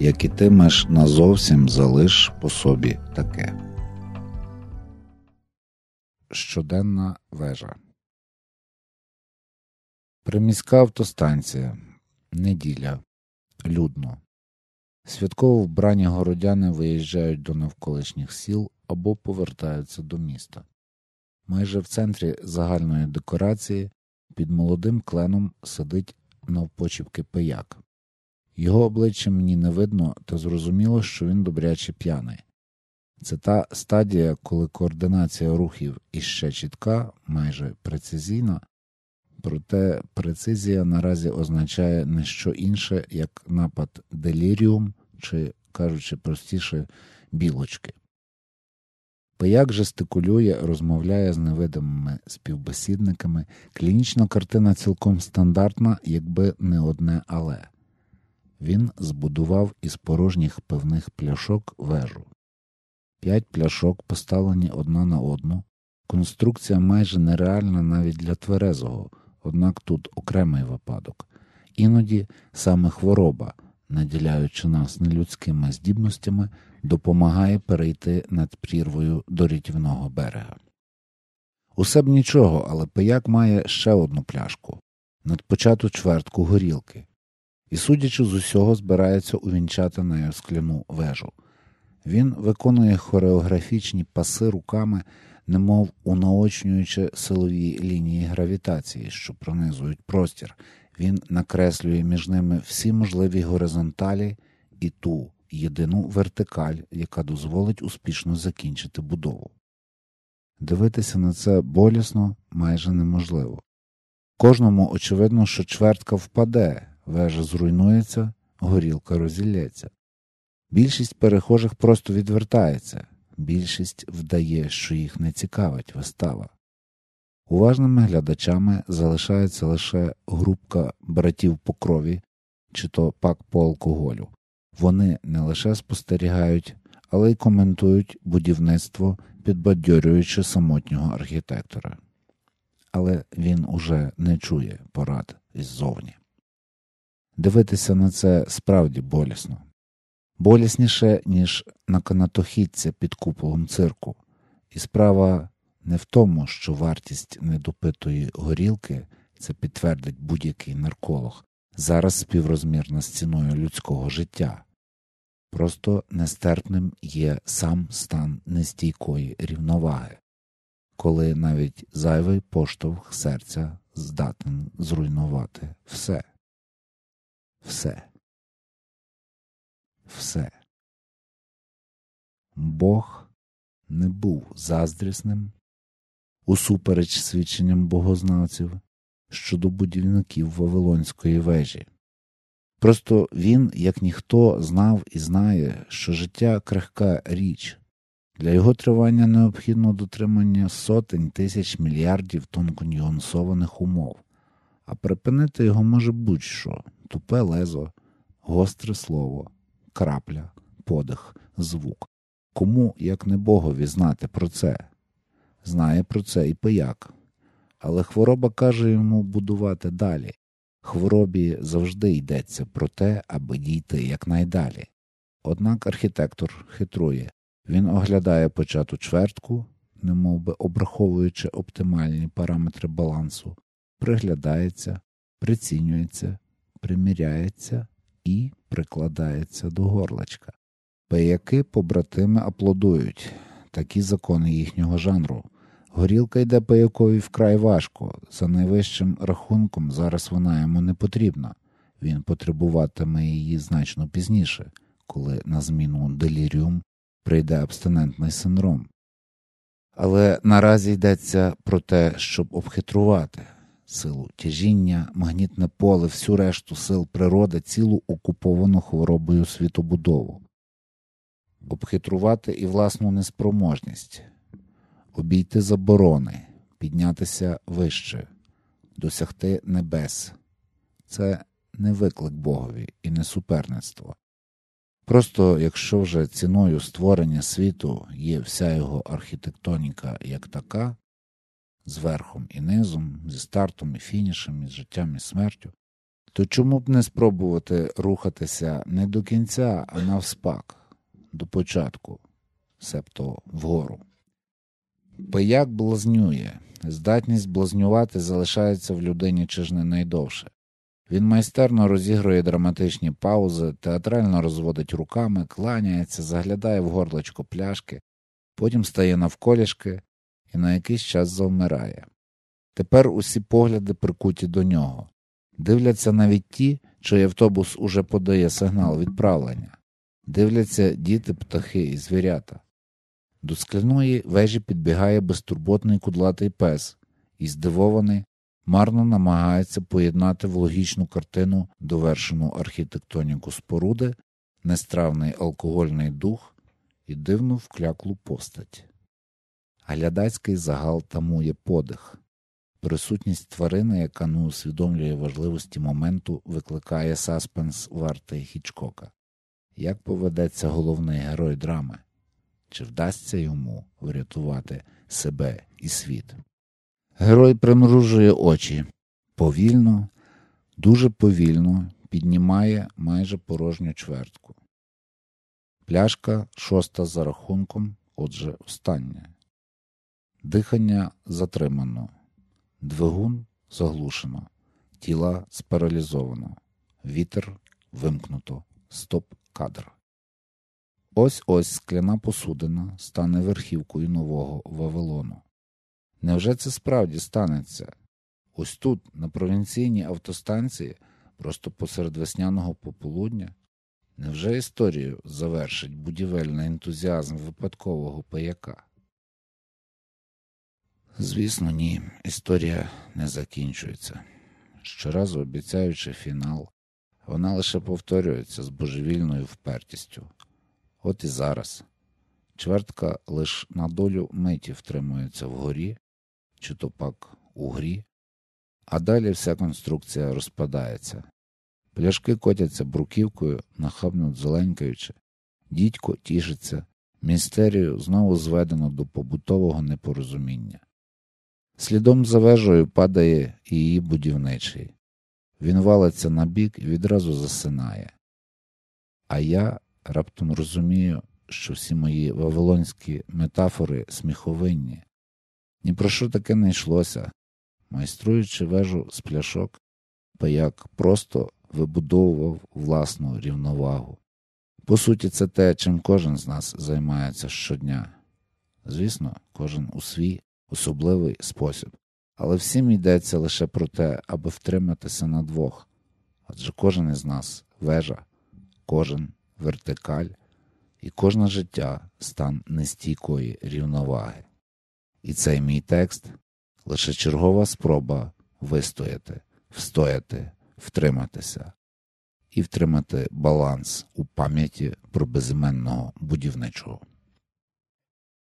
як і ітимеш назовсім залиш по собі таке. Щоденна вежа. Приміська автостанція. Неділя. Людно. Святково вбрані городяни виїжджають до навколишніх сіл або повертаються до міста. Майже в центрі загальної декорації під молодим кленом сидить навпочіпки пияк. Його обличчя мені не видно, та зрозуміло, що він добряче п'яний. Це та стадія, коли координація рухів іще чітка, майже прецизійна, проте прецизія наразі означає не що інше, як напад деліріум чи, кажучи простіше, білочки. Пияк жестикулює, розмовляє з невидимими співбесідниками. Клінічна картина цілком стандартна, якби не одне але. Він збудував із порожніх пивних пляшок вежу. П'ять пляшок поставлені одна на одну. Конструкція майже нереальна навіть для тверезого, однак тут окремий випадок. Іноді саме хвороба, наділяючи нас нелюдськими здібностями, допомагає перейти над прірвою до рятівного берега. Усе б нічого, але пияк має ще одну пляшку надпочату чвертку горілки, і, судячи з усього, збирається увінчати нею скляну вежу. Він виконує хореографічні паси руками, немов унаочнюючи силові лінії гравітації, що пронизують простір. Він накреслює між ними всі можливі горизонталі і ту єдину вертикаль, яка дозволить успішно закінчити будову. Дивитися на це болісно майже неможливо. Кожному очевидно, що чвертка впаде, вежа зруйнується, горілка розілється. Більшість перехожих просто відвертається, більшість вдає, що їх не цікавить вистава. Уважними глядачами залишається лише групка братів по крові чи то пак по алкоголю. Вони не лише спостерігають, але й коментують будівництво, підбадьорюючи самотнього архітектора. Але він уже не чує порад іззовні. Дивитися на це справді болісно болісніше, ніж на канатохідця під куполом цирку, і справа не в тому, що вартість недопитої горілки це підтвердить будь-який нарколог, зараз співрозмірна з ціною людського життя. Просто нестерпним є сам стан нестійкої рівноваги, коли навіть зайвий поштовх серця здатен зруйнувати все. Все все. Бог не був заздрісним, усупереч свідченням богознавців щодо будівників Вавилонської вежі. Просто він, як ніхто, знав і знає, що життя крихка річ, для його тривання необхідно дотримання сотень тисяч мільярдів тонконюансованих умов, а припинити його може будь-що тупе лезо, гостре слово, крапля, подих, звук. Кому, як не богові, знати про це? Знає про це і пияк. Але хвороба каже йому будувати далі. Хворобі завжди йдеться про те, аби дійти якнайдалі. Однак архітектор хитрує він оглядає почату чвертку, немовби обраховуючи оптимальні параметри балансу, приглядається, прицінюється, приміряється і прикладається до горлачка. Пияки побратими аплодують такі закони їхнього жанру. Горілка йде пиякові вкрай важко, за найвищим рахунком зараз вона йому не потрібна, він потребуватиме її значно пізніше, коли на зміну деліріум прийде абстинентний синдром. Але наразі йдеться про те, щоб обхитрувати силу тяжіння, магнітне поле, всю решту сил природи, цілу окуповану хворобою світобудову, обхитрувати і власну неспроможність, обійти заборони, піднятися вище, досягти небес. Це не виклик Богові і не суперництво. Просто якщо вже ціною створення світу є вся його архітектоніка як така, з верхом і низом, зі стартом і фінішем, із життям і смертю, То чому б не спробувати рухатися не до кінця, а навспак, до початку, себто вгору? Пияк блазнює, здатність блазнювати залишається в людині чи ж не найдовше. Він майстерно розігрує драматичні паузи, театрально розводить руками, кланяється, заглядає в горлочко пляшки, потім стає навколішки і на якийсь час завмирає. Тепер усі погляди прикуті до нього. Дивляться навіть ті, чий автобус уже подає сигнал відправлення. Дивляться діти, птахи і звірята. До скляної вежі підбігає безтурботний кудлатий пес і, здивований, марно намагається поєднати в логічну картину довершену архітектоніку споруди, нестравний алкогольний дух і дивну вкляклу постать. Глядацький загал тамує подих. Присутність тварини, яка не усвідомлює важливості моменту, викликає саспенс вартий Хічкока. Як поведеться головний герой драми? Чи вдасться йому врятувати себе і світ? Герой примружує очі повільно, дуже повільно піднімає майже порожню чвертку. Пляшка шоста за рахунком, отже, остання. Дихання затримано, двигун заглушено, тіла спаралізовано, вітер вимкнуто, стоп кадр. Ось ось скляна посудина стане верхівкою нового Вавилону. Невже це справді станеться? Ось тут, на провінційній автостанції, просто посеред весняного пополудня? Невже історію завершить будівельний ентузіазм випадкового пияка? Звісно, ні, історія не закінчується. Щоразу обіцяючи фінал, вона лише повторюється з божевільною впертістю. От і зараз. Чвертка лиш на долю миті втримується вгорі, чи то пак у грі, а далі вся конструкція розпадається. Пляшки котяться бруківкою, нахабно зеленькаючи, дідько тішиться, містерію знову зведено до побутового непорозуміння. Слідом за вежею падає її будівничий. Він валиться на бік і відразу засинає. А я раптом розумію, що всі мої вавилонські метафори сміховинні. Ні про що таке не йшлося, майструючи вежу з пляшок, паяк просто вибудовував власну рівновагу. По суті, це те, чим кожен з нас займається щодня. Звісно, кожен у свій особливий спосіб, але всім йдеться лише про те, аби втриматися на двох, адже кожен із нас вежа, кожен вертикаль і кожне життя стан нестійкої рівноваги. І цей мій текст лише чергова спроба вистояти, встояти, втриматися і втримати баланс у пам'яті про безіменного будівничого.